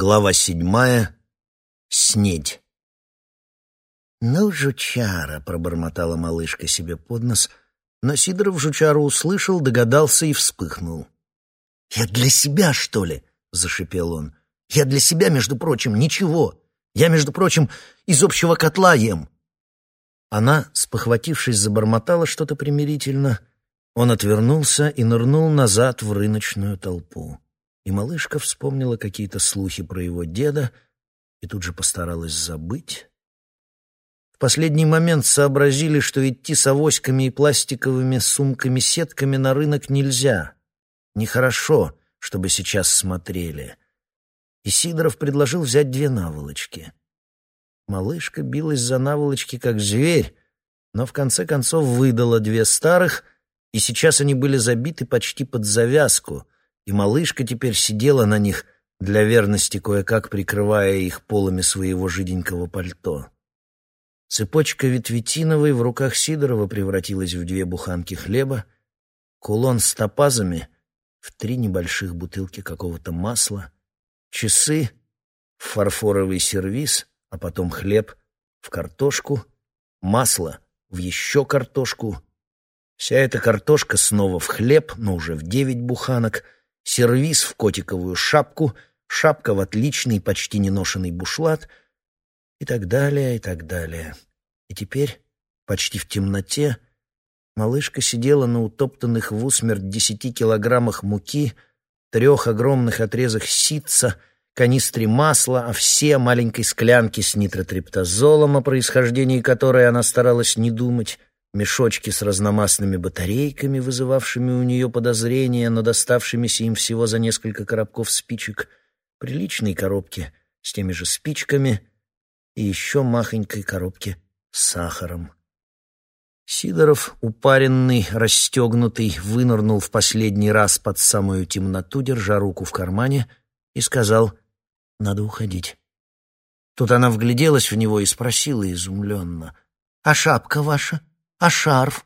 Глава седьмая. Снедь. «Ну, жучара!» — пробормотала малышка себе под нос, но Сидоров жучару услышал, догадался и вспыхнул. «Я для себя, что ли?» — зашипел он. «Я для себя, между прочим, ничего. Я, между прочим, из общего котла ем». Она, спохватившись, забормотала что-то примирительно. Он отвернулся и нырнул назад в рыночную толпу и малышка вспомнила какие-то слухи про его деда и тут же постаралась забыть. В последний момент сообразили, что идти с авоськами и пластиковыми сумками-сетками на рынок нельзя. Нехорошо, чтобы сейчас смотрели. И Сидоров предложил взять две наволочки. Малышка билась за наволочки, как зверь, но в конце концов выдала две старых, и сейчас они были забиты почти под завязку — и малышка теперь сидела на них, для верности кое-как прикрывая их полами своего жиденького пальто. Цепочка ветветиновой в руках Сидорова превратилась в две буханки хлеба, кулон с топазами в три небольших бутылки какого-то масла, часы в фарфоровый сервиз, а потом хлеб в картошку, масло в еще картошку. Вся эта картошка снова в хлеб, но уже в девять буханок — сервиз в котиковую шапку, шапка в отличный, почти неношенный бушлат и так далее, и так далее. И теперь, почти в темноте, малышка сидела на утоптанных в усмерть десяти килограммах муки, трех огромных отрезах ситца, канистре масла, а все маленькой склянки с нитротриптозолом, о происхождении которой она старалась не думать, мешочки с разномастными батарейками, вызывавшими у нее подозрения, но доставшимися им всего за несколько коробков спичек, приличной коробки с теми же спичками и еще махонькой коробки с сахаром. Сидоров, упаренный, расстегнутый, вынырнул в последний раз под самую темноту, держа руку в кармане, и сказал «Надо уходить». Тут она вгляделась в него и спросила изумленно «А шапка ваша?» А шарф?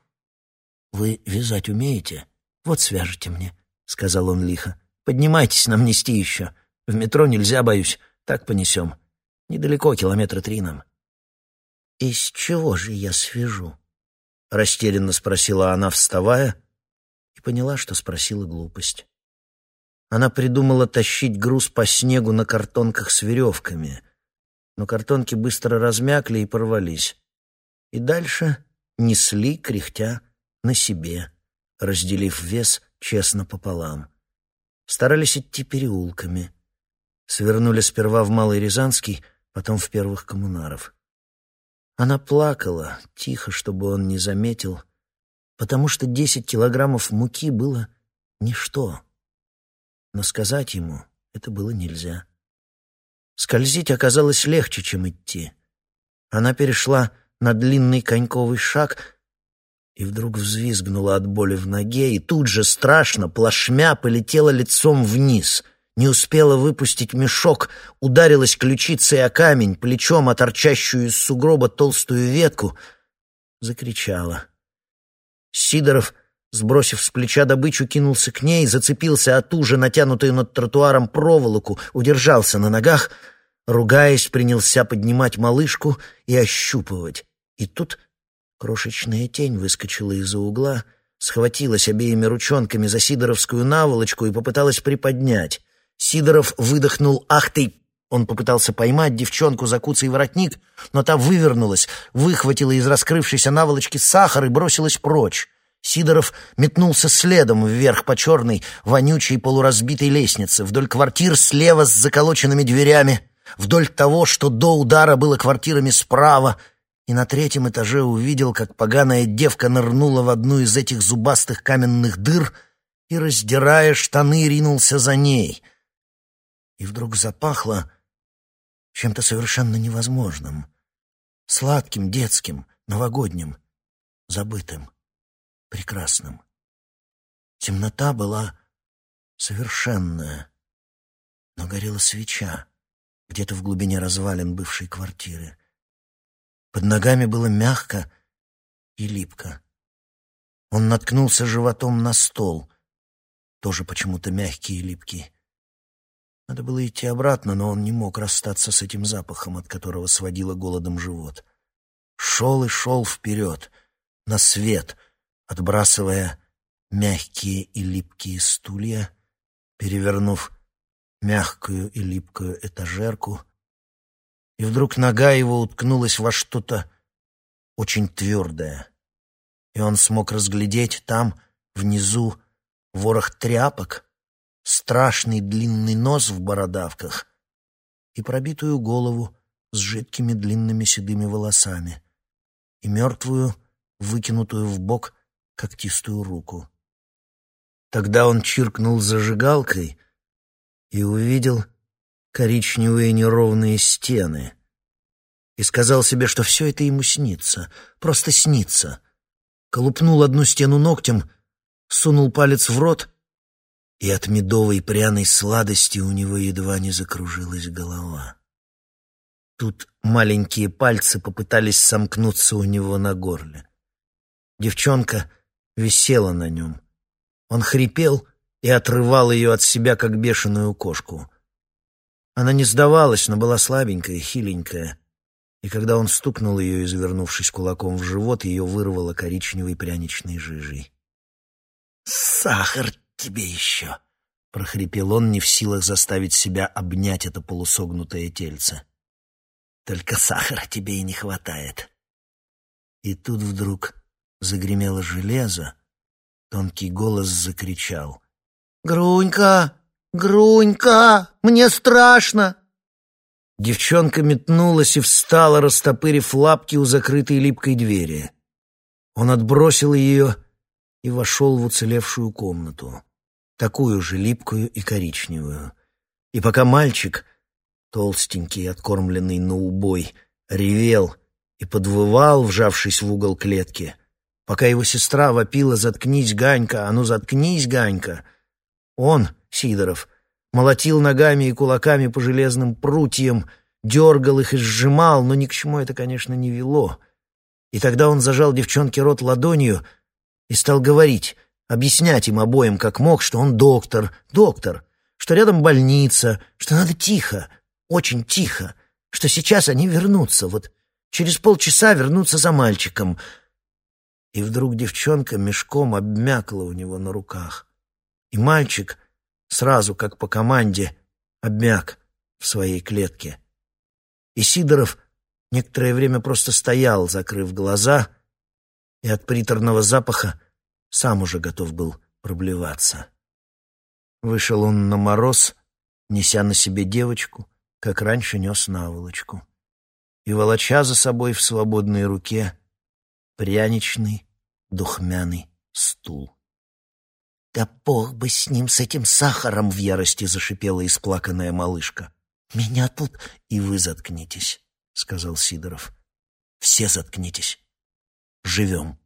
Вы вязать умеете? Вот свяжете мне, сказал он лихо. Поднимайтесь нам нести еще. В метро нельзя, боюсь. Так понесем. Недалеко, километра три нам. Из чего же я свяжу? Растерянно спросила она, вставая, и поняла, что спросила глупость. Она придумала тащить груз по снегу на картонках с веревками, но картонки быстро размякли и порвались. И дальше несли, кряхтя, на себе, разделив вес честно пополам. Старались идти переулками. Свернули сперва в Малый Рязанский, потом в первых коммунаров. Она плакала, тихо, чтобы он не заметил, потому что десять килограммов муки было ничто. Но сказать ему это было нельзя. Скользить оказалось легче, чем идти. Она перешла на длинный коньковый шаг и вдруг взвизгнула от боли в ноге и тут же страшно, плашмя, полетела лицом вниз. Не успела выпустить мешок, ударилась ключицей о камень, плечом о торчащую из сугроба толстую ветку, закричала. Сидоров, сбросив с плеча добычу, кинулся к ней, зацепился от уже натянутую над тротуаром проволоку, удержался на ногах, ругаясь, принялся поднимать малышку и ощупывать. И тут крошечная тень выскочила из-за угла, схватилась обеими ручонками за Сидоровскую наволочку и попыталась приподнять. Сидоров выдохнул «Ах ты!» Он попытался поймать девчонку за куцый воротник, но та вывернулась, выхватила из раскрывшейся наволочки сахар и бросилась прочь. Сидоров метнулся следом вверх по черной, вонючей полуразбитой лестнице, вдоль квартир слева с заколоченными дверями, вдоль того, что до удара было квартирами справа, и на третьем этаже увидел, как поганая девка нырнула в одну из этих зубастых каменных дыр и, раздирая штаны, ринулся за ней. И вдруг запахло чем-то совершенно невозможным, сладким, детским, новогодним, забытым, прекрасным. Темнота была совершенная, но горела свеча где-то в глубине развалин бывшей квартиры. Под ногами было мягко и липко. Он наткнулся животом на стол, тоже почему-то мягкий и липкий. Надо было идти обратно, но он не мог расстаться с этим запахом, от которого сводило голодом живот. Шел и шел вперед, на свет, отбрасывая мягкие и липкие стулья, перевернув мягкую и липкую этажерку, и вдруг нога его уткнулась во что-то очень твердое, и он смог разглядеть там, внизу, ворох тряпок, страшный длинный нос в бородавках и пробитую голову с жидкими длинными седыми волосами и мертвую, выкинутую в бок когтистую руку. Тогда он чиркнул зажигалкой и увидел коричневые неровные стены и сказал себе, что все это ему снится, просто снится. Колупнул одну стену ногтем, сунул палец в рот и от медовой пряной сладости у него едва не закружилась голова. Тут маленькие пальцы попытались сомкнуться у него на горле. Девчонка висела на нем. Он хрипел и отрывал ее от себя, как бешеную кошку. Она не сдавалась, но была слабенькая, хиленькая, и когда он стукнул ее, извернувшись кулаком в живот, ее вырвало коричневой пряничной жижей. «Сахар тебе еще!» — прохрипел он, не в силах заставить себя обнять это полусогнутое тельце. «Только сахара тебе и не хватает». И тут вдруг загремело железо, тонкий голос закричал. «Грунька! Грунька! Мне страшно!» Девчонка метнулась и встала, растопырив лапки у закрытой липкой двери. Он отбросил ее и вошел в уцелевшую комнату такую же липкую и коричневую. И пока мальчик, толстенький, откормленный на убой, ревел и подвывал, вжавшись в угол клетки, пока его сестра вопила «Заткнись, Ганька! А ну, заткнись, Ганька!» Он, Сидоров, молотил ногами и кулаками по железным прутьям, дергал их и сжимал, но ни к чему это, конечно, не вело. И тогда он зажал девчонке рот ладонью и стал говорить — объяснять им обоим как мог, что он доктор, доктор, что рядом больница, что надо тихо, очень тихо, что сейчас они вернутся, вот через полчаса вернутся за мальчиком. И вдруг девчонка мешком обмякла у него на руках. И мальчик сразу, как по команде, обмяк в своей клетке. И Сидоров некоторое время просто стоял, закрыв глаза, и от приторного запаха сам уже готов был проблеваться. Вышел он на мороз, неся на себе девочку, как раньше нес наволочку, и волоча за собой в свободной руке пряничный духмяный стул. «Да бог бы с ним, с этим сахаром!» — в ярости зашипела исплаканная малышка. «Меня тут...» «И вы заткнитесь», — сказал Сидоров. «Все заткнитесь. Живем».